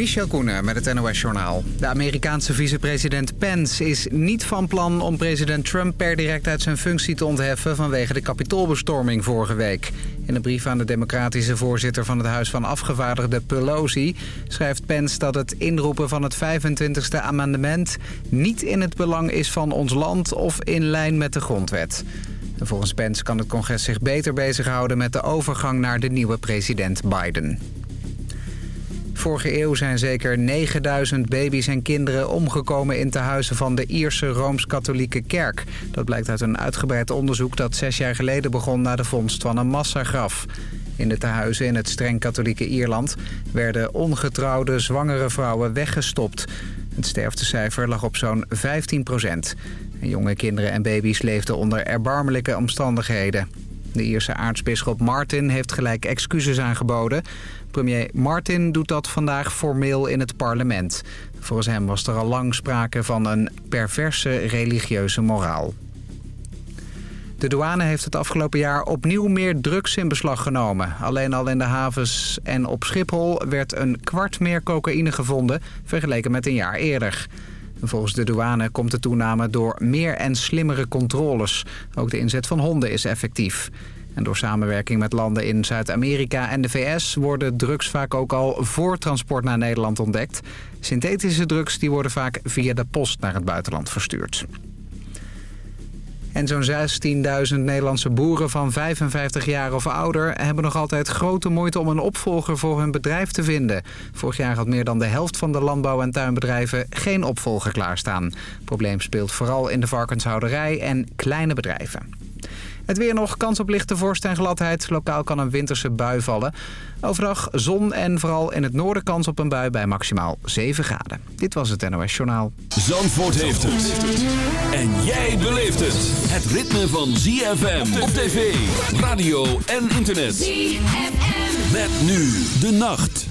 Michel Koenen met het NOS-journaal. De Amerikaanse vicepresident Pence is niet van plan om president Trump per direct uit zijn functie te ontheffen vanwege de kapitoolbestorming vorige week. In een brief aan de democratische voorzitter van het Huis van Afgevaardigden Pelosi schrijft Pence dat het inroepen van het 25e amendement niet in het belang is van ons land of in lijn met de grondwet. volgens Pence kan het congres zich beter bezighouden met de overgang naar de nieuwe president Biden. Vorige eeuw zijn zeker 9000 baby's en kinderen omgekomen in tehuizen van de Ierse Rooms-Katholieke Kerk. Dat blijkt uit een uitgebreid onderzoek dat zes jaar geleden begon na de vondst van een massagraf. In de tehuizen in het streng katholieke Ierland werden ongetrouwde zwangere vrouwen weggestopt. Het sterftecijfer lag op zo'n 15 procent. Jonge kinderen en baby's leefden onder erbarmelijke omstandigheden. De Ierse aartsbisschop Martin heeft gelijk excuses aangeboden. Premier Martin doet dat vandaag formeel in het parlement. Volgens hem was er al lang sprake van een perverse religieuze moraal. De douane heeft het afgelopen jaar opnieuw meer drugs in beslag genomen. Alleen al in de havens en op Schiphol werd een kwart meer cocaïne gevonden... vergeleken met een jaar eerder. Volgens de douane komt de toename door meer en slimmere controles. Ook de inzet van honden is effectief. En door samenwerking met landen in Zuid-Amerika en de VS... worden drugs vaak ook al voor transport naar Nederland ontdekt. Synthetische drugs die worden vaak via de post naar het buitenland verstuurd. En zo'n 16.000 Nederlandse boeren van 55 jaar of ouder... hebben nog altijd grote moeite om een opvolger voor hun bedrijf te vinden. Vorig jaar had meer dan de helft van de landbouw- en tuinbedrijven geen opvolger klaarstaan. Het probleem speelt vooral in de varkenshouderij en kleine bedrijven. Het weer nog, kans op lichte vorst en gladheid. Lokaal kan een winterse bui vallen. Overdag zon en vooral in het noorden kans op een bui bij maximaal 7 graden. Dit was het NOS Journaal. Zandvoort heeft het. En jij beleeft het. Het ritme van ZFM op tv, radio en internet. ZFM. Met nu de nacht.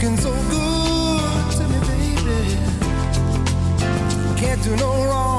looking so good to me, baby. Can't do no wrong.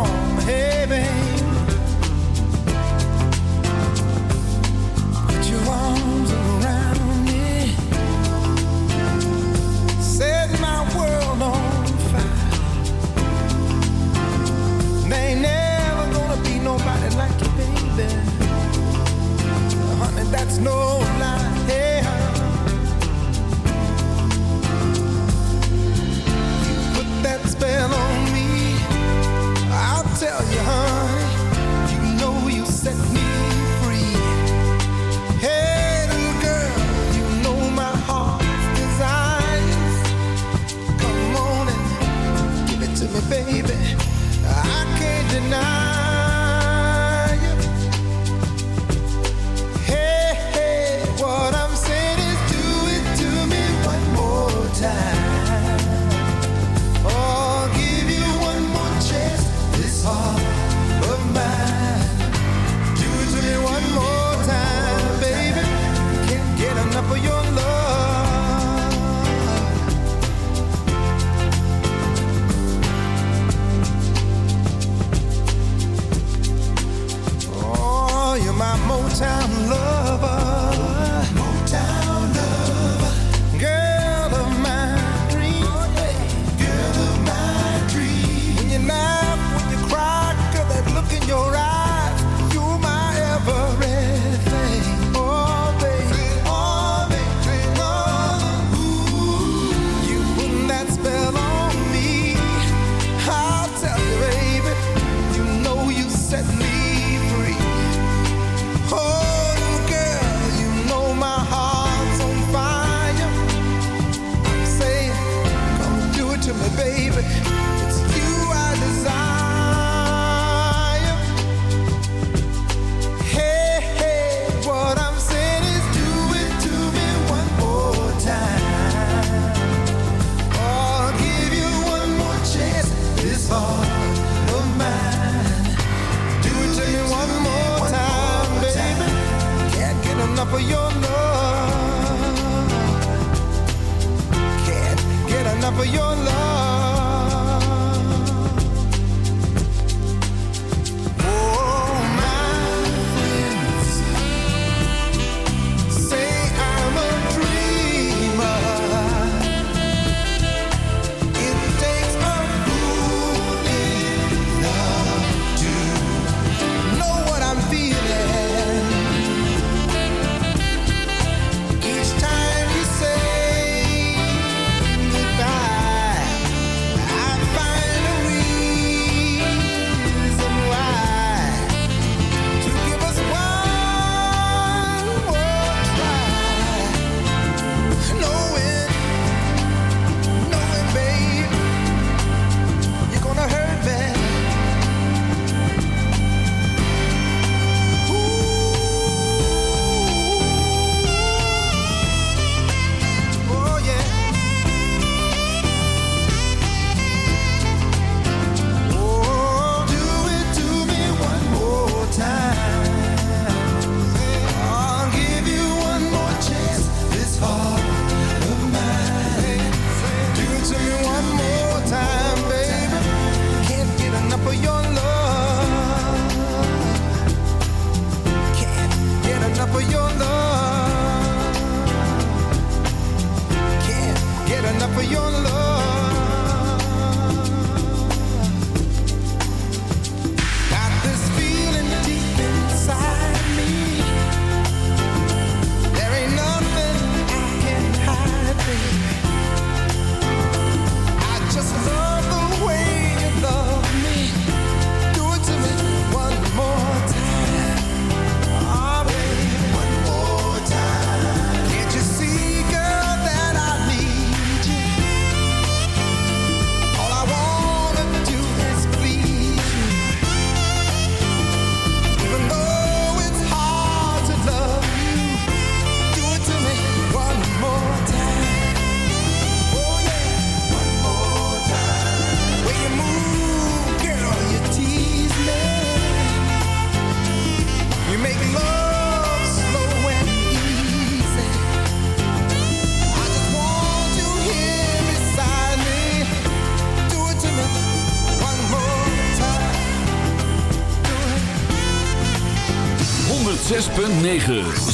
9.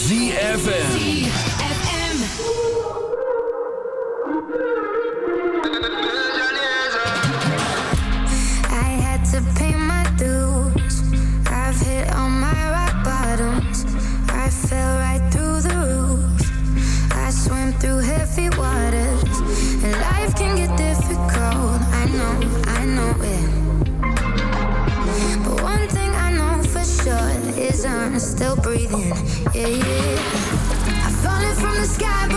is on, still breathing. Yeah, yeah. I've fallen from the sky.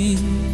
sing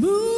Move.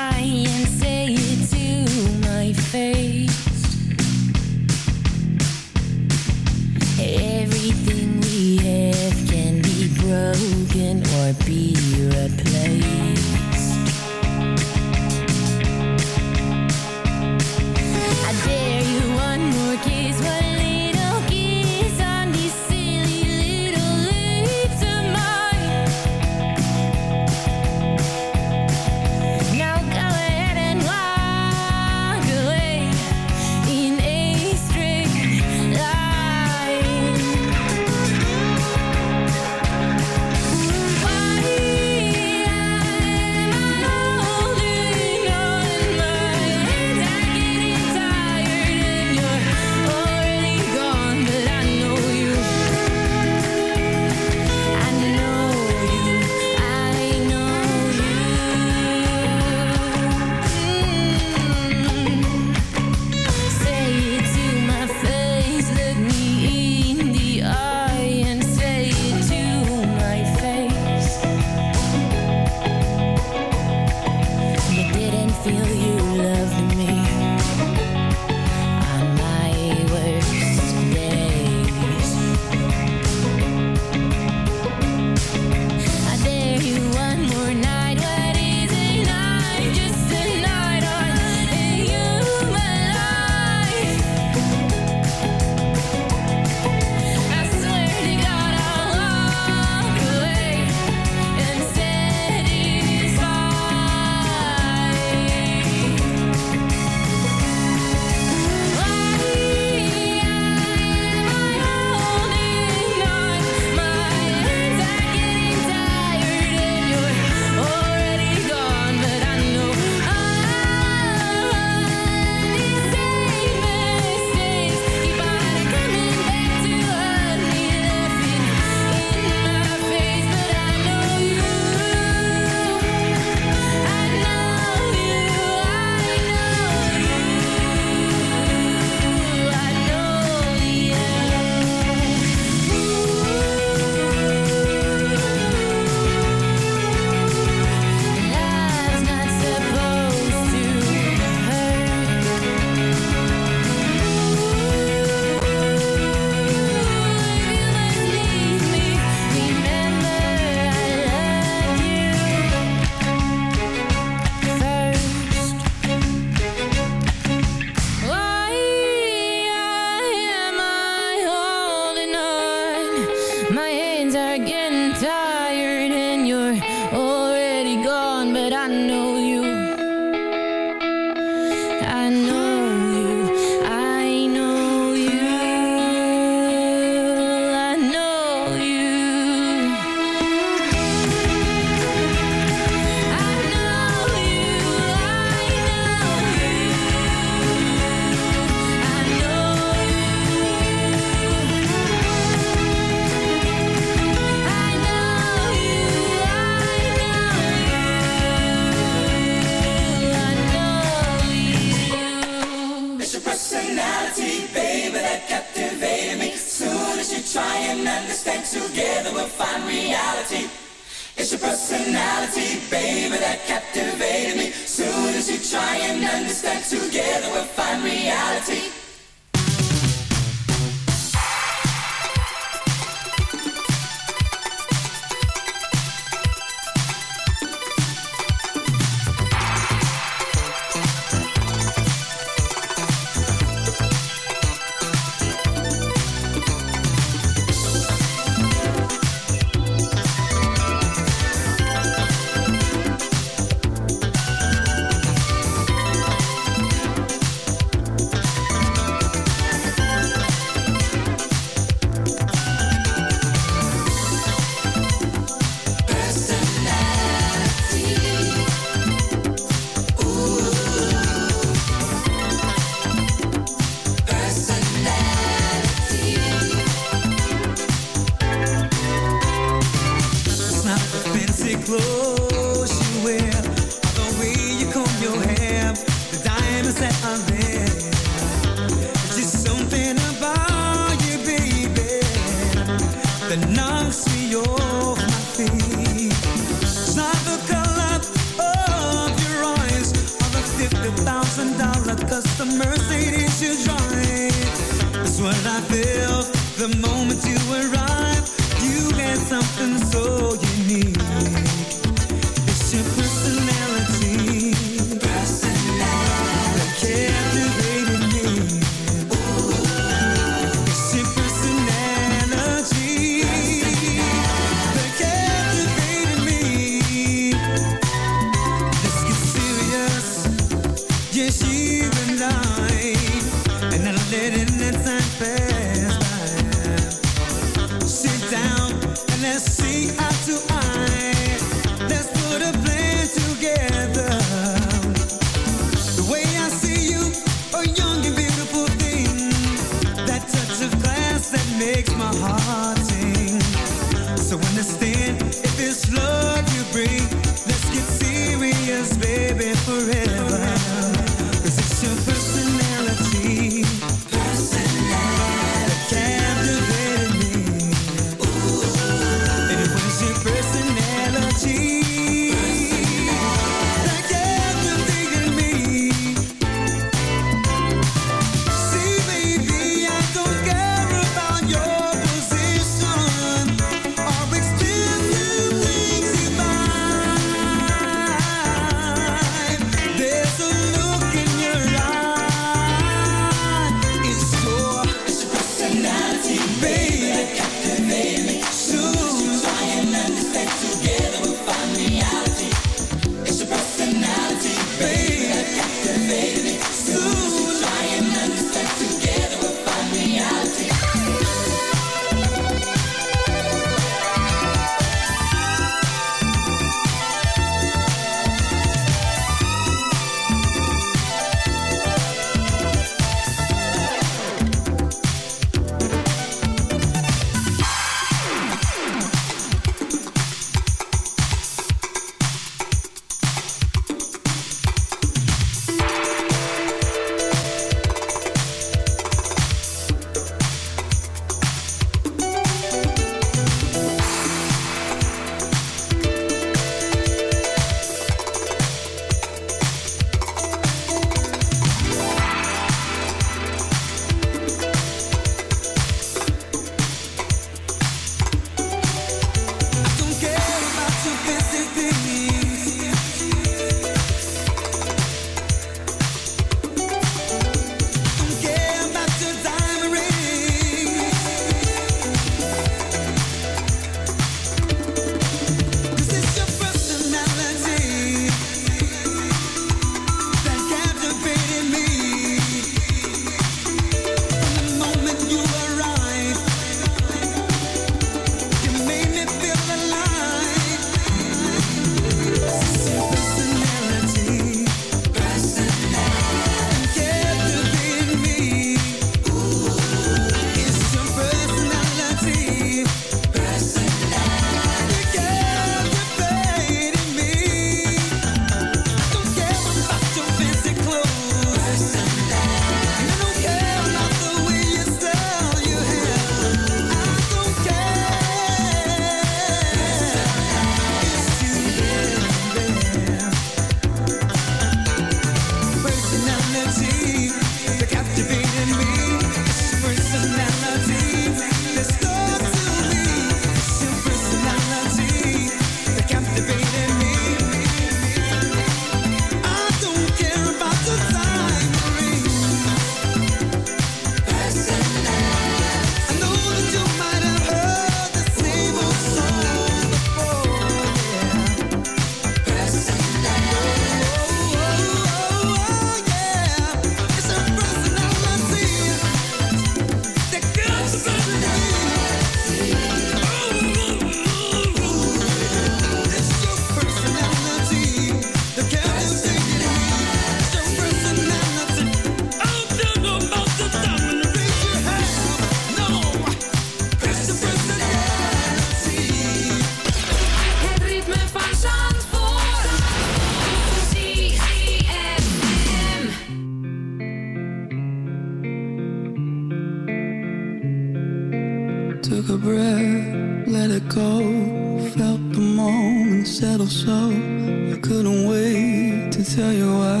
I couldn't wait to tell you why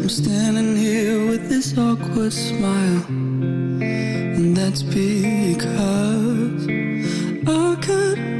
I'm standing here with this awkward smile. And that's because I couldn't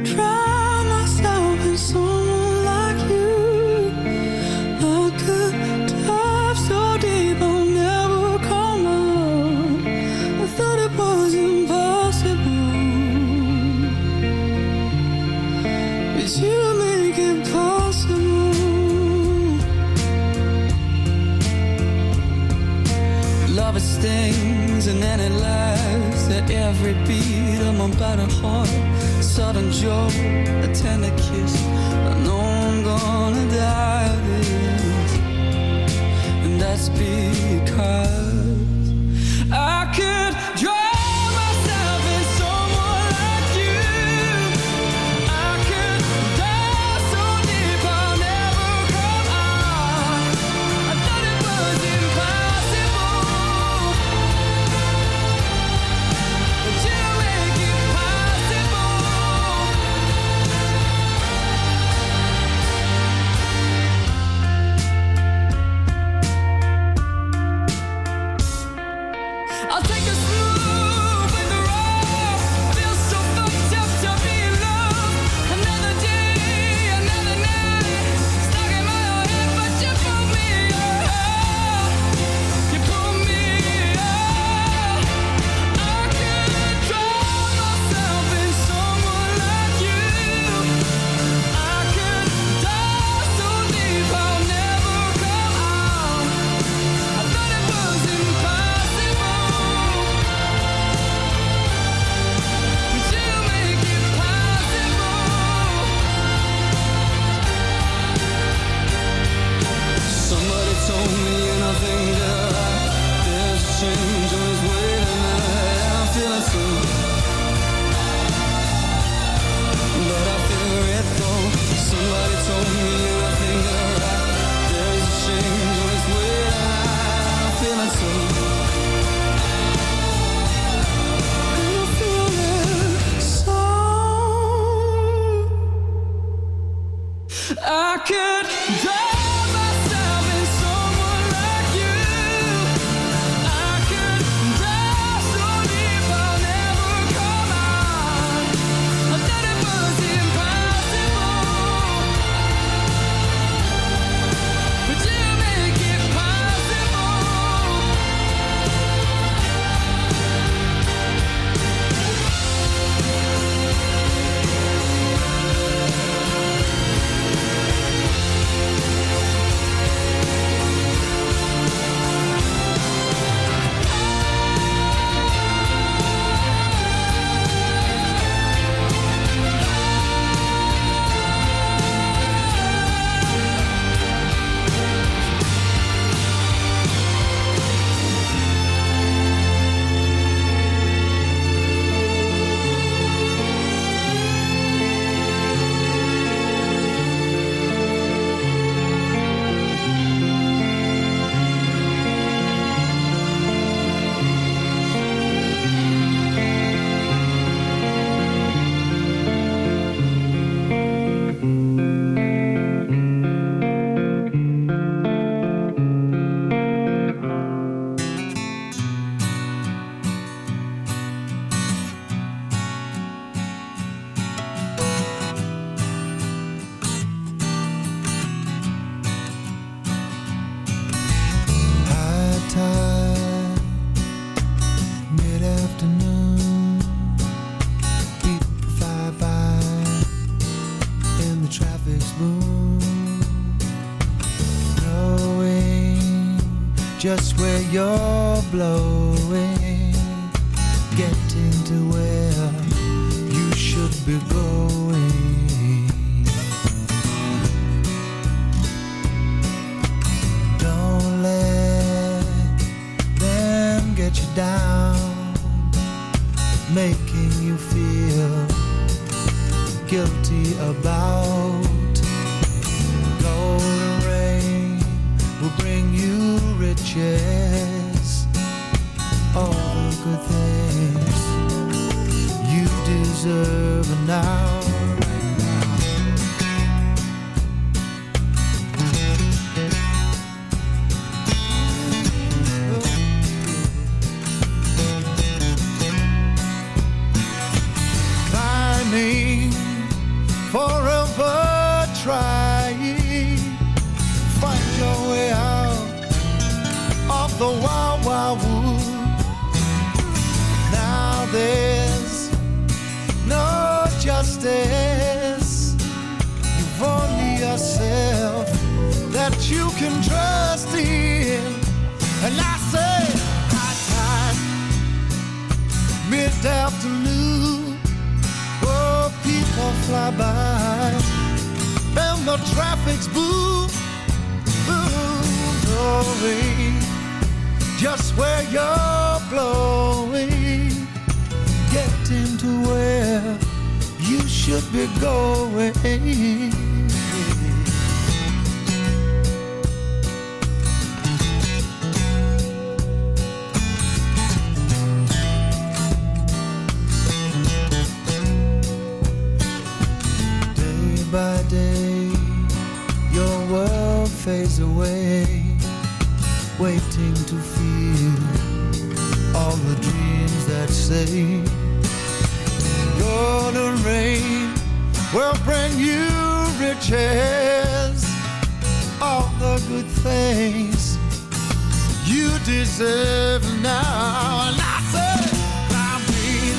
every beat of my battered heart. Sudden joy, a tender kiss. I know I'm gonna die of this, and that's because I can. blowing, getting to where you should be going. Afternoon. Oh, people fly by, and the traffic's boom, boom, blowing. Just where you're blowing, getting to where you should be going. Away, waiting to feel all the dreams that say, Gonna rain will bring you riches, all the good things you deserve now. And I say, I've been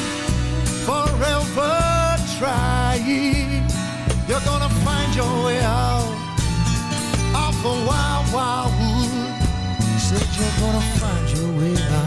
forever trying. You're gonna find your way out wild, wild wood. Said you're gonna find your way out